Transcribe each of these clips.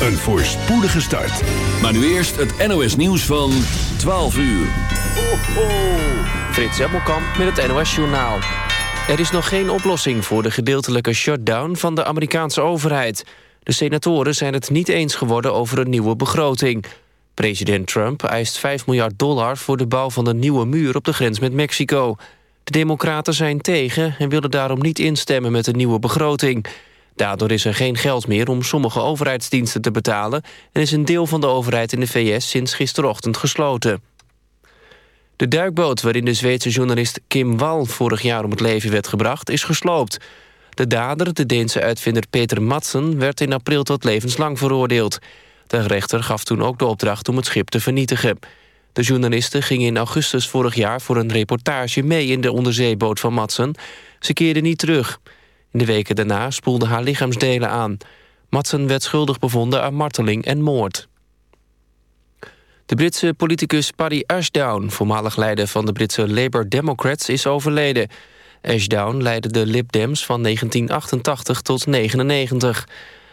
een voorspoedige start. Maar nu eerst het NOS nieuws van 12 uur. Ho, ho. Frits Hemmelkamp met het NOS Journaal. Er is nog geen oplossing voor de gedeeltelijke shutdown van de Amerikaanse overheid. De senatoren zijn het niet eens geworden over een nieuwe begroting. President Trump eist 5 miljard dollar voor de bouw van een nieuwe muur op de grens met Mexico. De democraten zijn tegen en willen daarom niet instemmen met een nieuwe begroting. Daardoor is er geen geld meer om sommige overheidsdiensten te betalen... en is een deel van de overheid in de VS sinds gisterochtend gesloten. De duikboot waarin de Zweedse journalist Kim Wall vorig jaar om het leven werd gebracht... is gesloopt. De dader, de Deense uitvinder Peter Madsen... werd in april tot levenslang veroordeeld. De rechter gaf toen ook de opdracht om het schip te vernietigen. De journalisten gingen in augustus vorig jaar voor een reportage mee... in de onderzeeboot van Madsen. Ze keerde niet terug... In de weken daarna spoelde haar lichaamsdelen aan. Madsen werd schuldig bevonden aan marteling en moord. De Britse politicus Paddy Ashdown, voormalig leider van de Britse Labour Democrats, is overleden. Ashdown leidde de Lib Dems van 1988 tot 1999.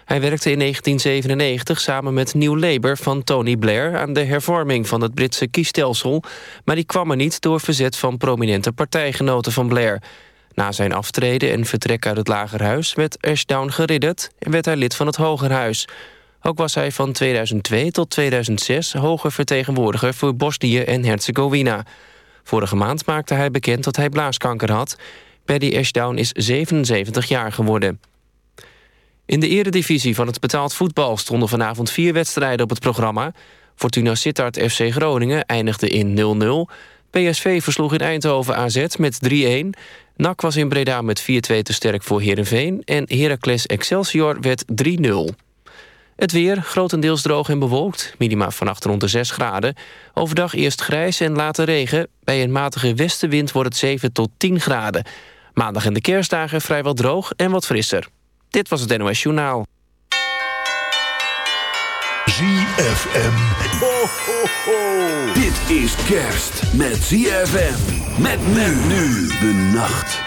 Hij werkte in 1997 samen met New Labour van Tony Blair... aan de hervorming van het Britse kiesstelsel... maar die kwam er niet door verzet van prominente partijgenoten van Blair... Na zijn aftreden en vertrek uit het Lagerhuis werd Ashdown geridderd... en werd hij lid van het Hogerhuis. Ook was hij van 2002 tot 2006 hoger vertegenwoordiger voor Bosnië en Herzegovina. Vorige maand maakte hij bekend dat hij blaaskanker had. Paddy Ashdown is 77 jaar geworden. In de eredivisie van het betaald voetbal stonden vanavond vier wedstrijden op het programma. Fortuna Sittard FC Groningen eindigde in 0-0. PSV versloeg in Eindhoven AZ met 3-1. NAC was in Breda met 4-2 te sterk voor Heerenveen... en Heracles Excelsior werd 3-0. Het weer, grotendeels droog en bewolkt. Minima vannacht rond de 6 graden. Overdag eerst grijs en later regen. Bij een matige westenwind wordt het 7 tot 10 graden. Maandag en de kerstdagen vrijwel droog en wat frisser. Dit was het NOS Journaal. ZFM. Ho. Dit is kerst met ZFM. Met men nu de nacht.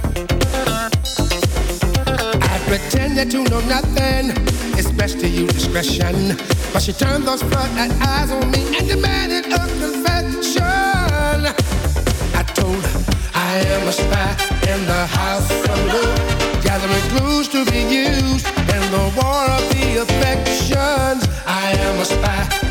I pretended to know nothing. It's best to use discretion. But she turned those front eyes on me and demanded a confession. I told her I am a spy in the house of love, gathering clues to be used in the war of the affections. I am a spy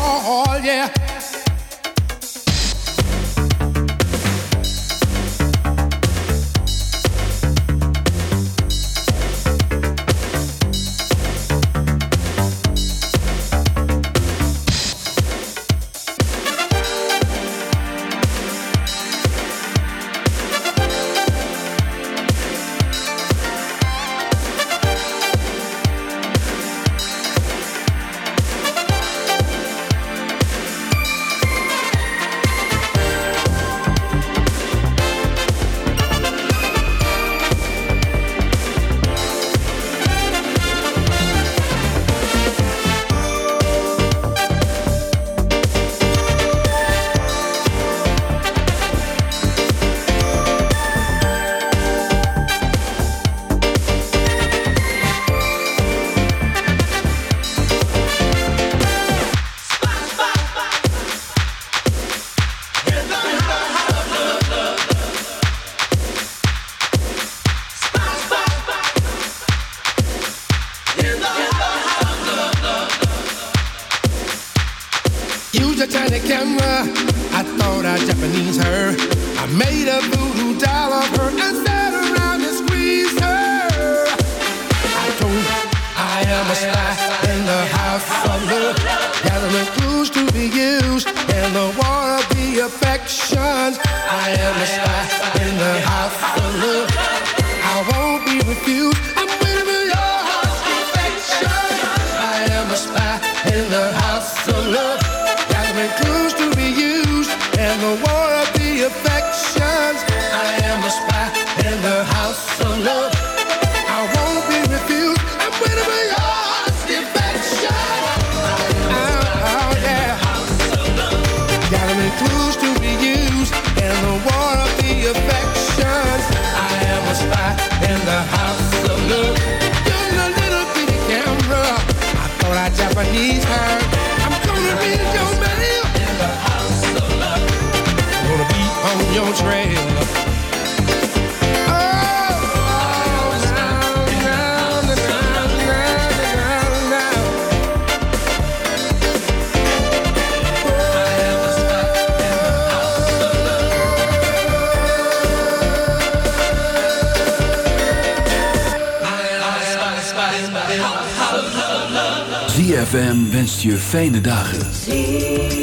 Oh, yeah. Je fijne dagen.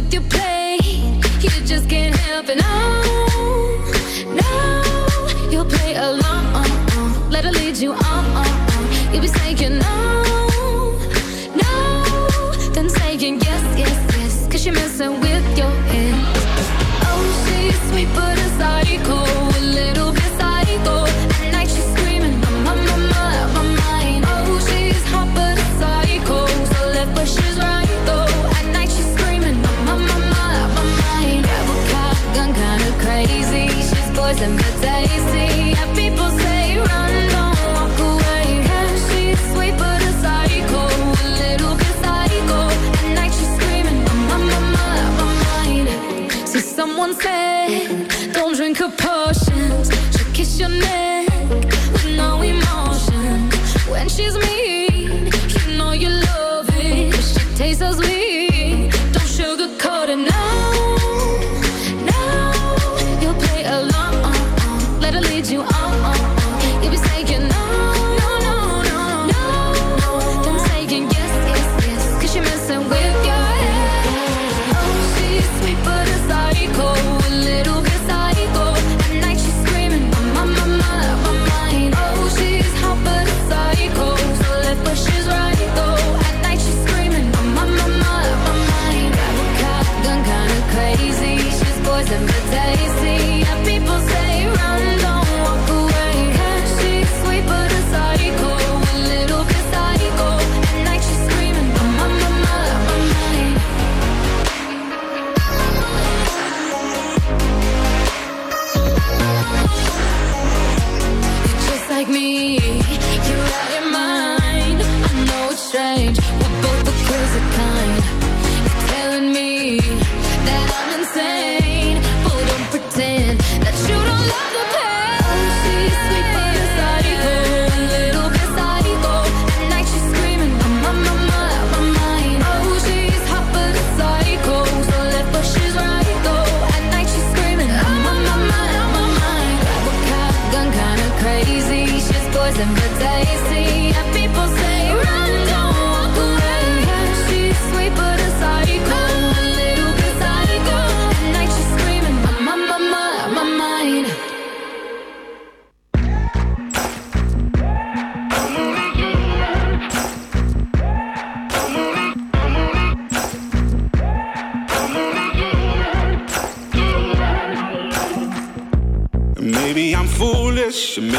With your play. Someone said, me, you're out your mind. I know it's strange,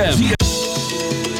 ZFM.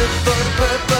the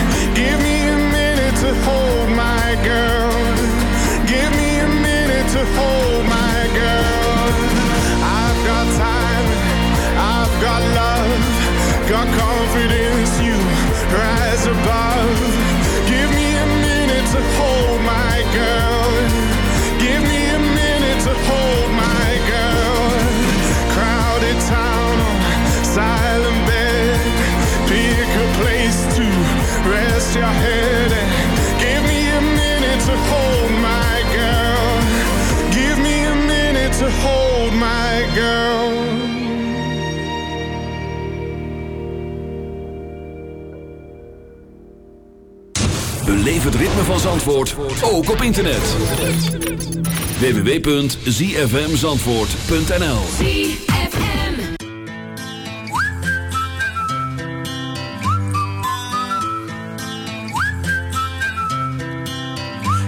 Beleef het ritme van Zandvoort, ook op internet. www.zfmzandvoort.nl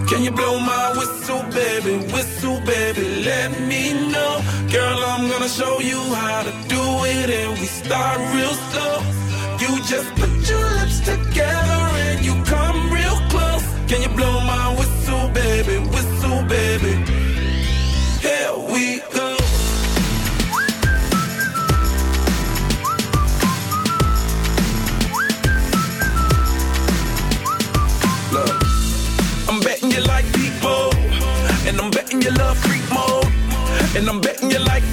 Can you blow my whistle, baby? Whistle, baby, let me know. Girl, I'm gonna show you how to do it, and we start real slow. You just put your lips together and you come. Can you blow my whistle, baby? Whistle, baby. Here we go. Look, I'm betting you like and I'm betting you love freak mode, and I'm betting you like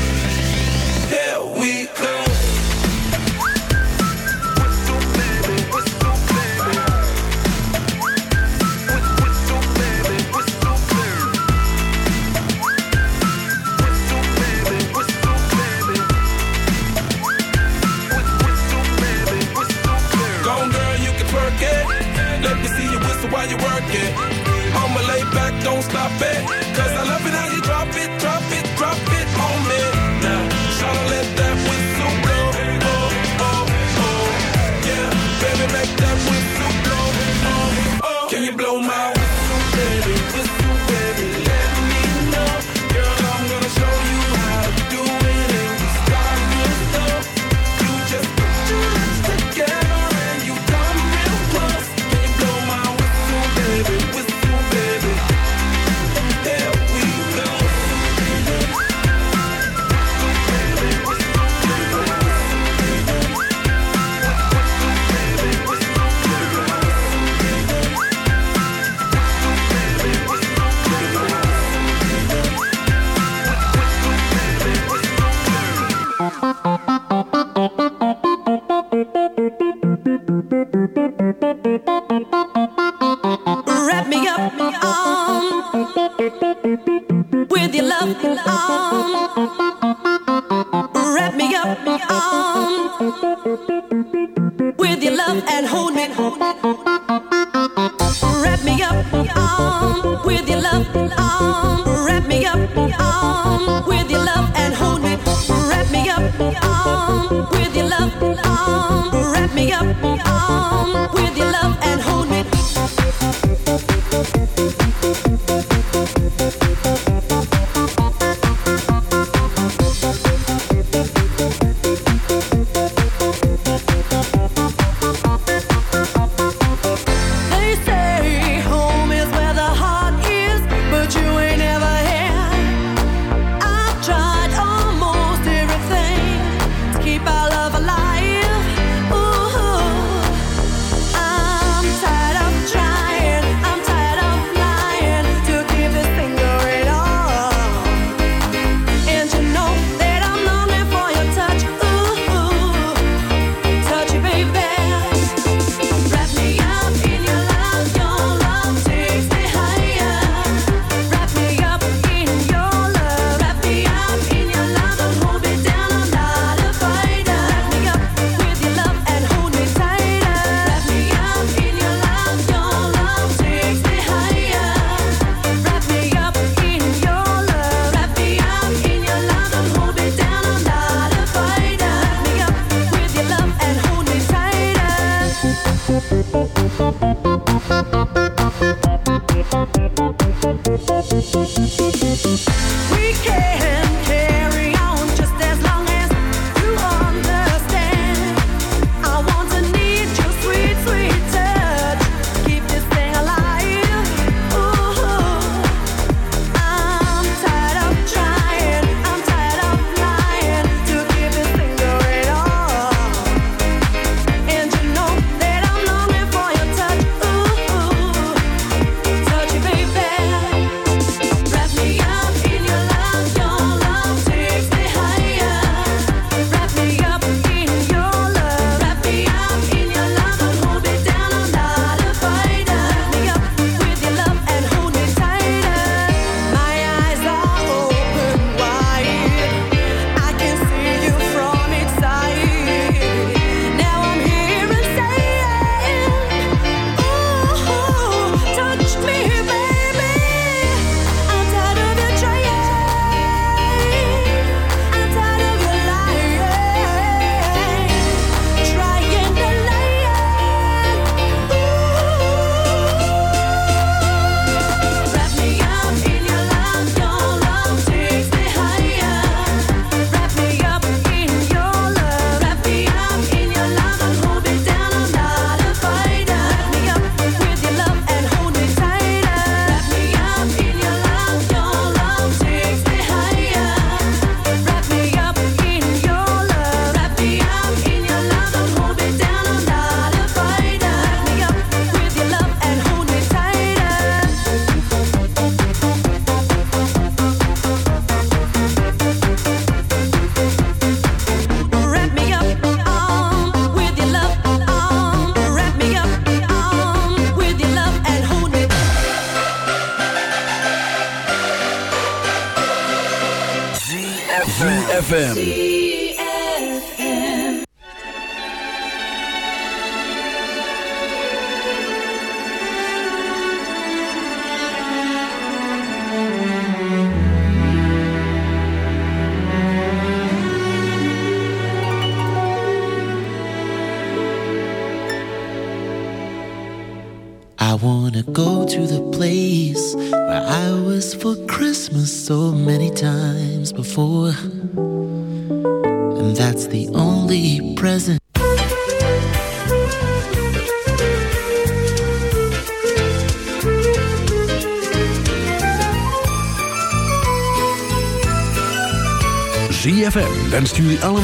baby.